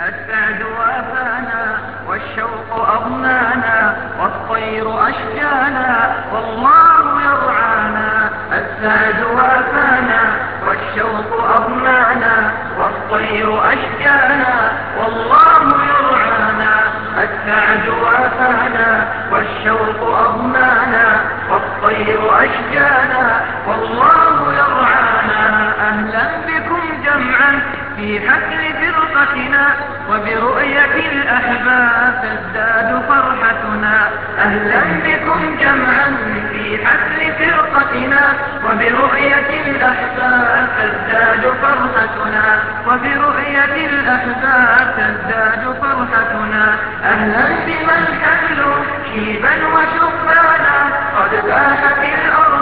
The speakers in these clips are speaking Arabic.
السعد وافانا والشوق أضنانا والطير أشجانا والله يرعانا. السعد وافانا والشوق أضنانا والطير أشجانا والله يرعانا. السعد وافانا والشوق أضنانا والطير أشجانا والله يرعانا. أهلا بكم جمعا. في حفل فرقتنا وبرؤية الأحباب تزداد فرحتنا. أهلا بكم جمعا في حفل فرقتنا وبرؤية الأحباب تزداد فرحتنا. وبرؤية الأحباب تزداد فرحتنا. أهلا بمن حملوا شيبا وشبانا قد باحت الأرض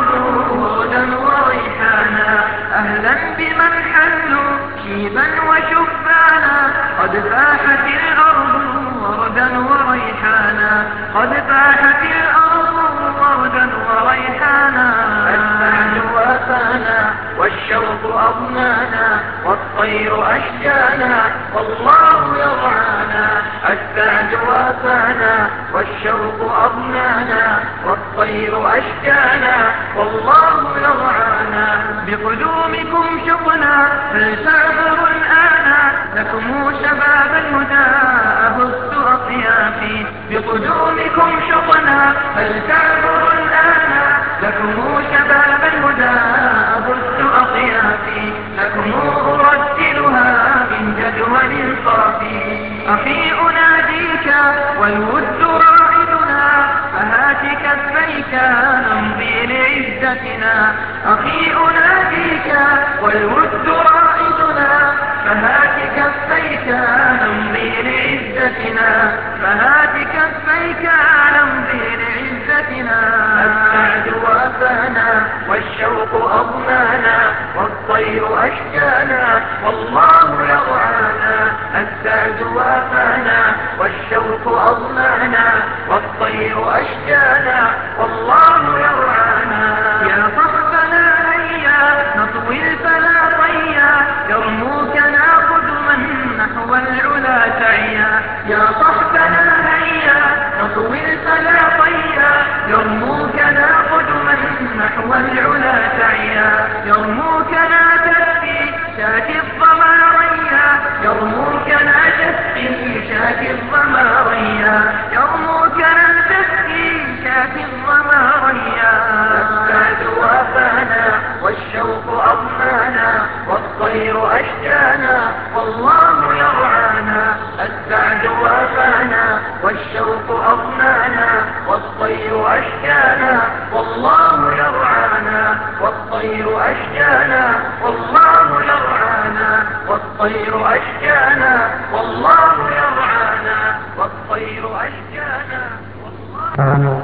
شيبا وشبانا. قد فاحت الأرض وردا وريحانا. قد فاحت الأرض وردا وريحانا. السعد وافانا والشوق أضنانا والطير أشجانا والله يرعانا. السعد وافانا والشوق أضنانا والطير أشجانا والله يرعانا. بقدومكم شغنا فلسافر لكم شباب الهدى أبث أطيافي. بقدومكم شغنا فلسافر الآن. لكم شباب الهدى أبث أطيافي. لكم أرتلها من جدول صافي. أخي أناديك والود رائدنا فهات كفيك نمضي لعزتنا. أخي أناديك والود رائدنا فهات كفيك نمضي لعزتنا فهات كفيك نمضي لعزتنا. السعد وافانا والشوق أضنانا والطير أشجانا والله يرعانا السعد وافانا والشوق أضنانا والطير أشجانا والله يرعانا يا يا صحبنا هيا نطوي الفلا طيا. يرموك ناخذ من نحو العلا سعيا. يرموك لا تسقي شاك الظما ريا. يرموك لا تسقي شاك الظما ريا. يرموك لا تسقي شاك الظما ريا. السعد وافانا والشوق أضنانا والطير أشجانا. والله السعد وأفانا والشوق أضنانا والطير أشجانا والله يرعانا والطير أشجانا والله يرعانا والطير أشجانا والله يرعانا والطير أشجانا والله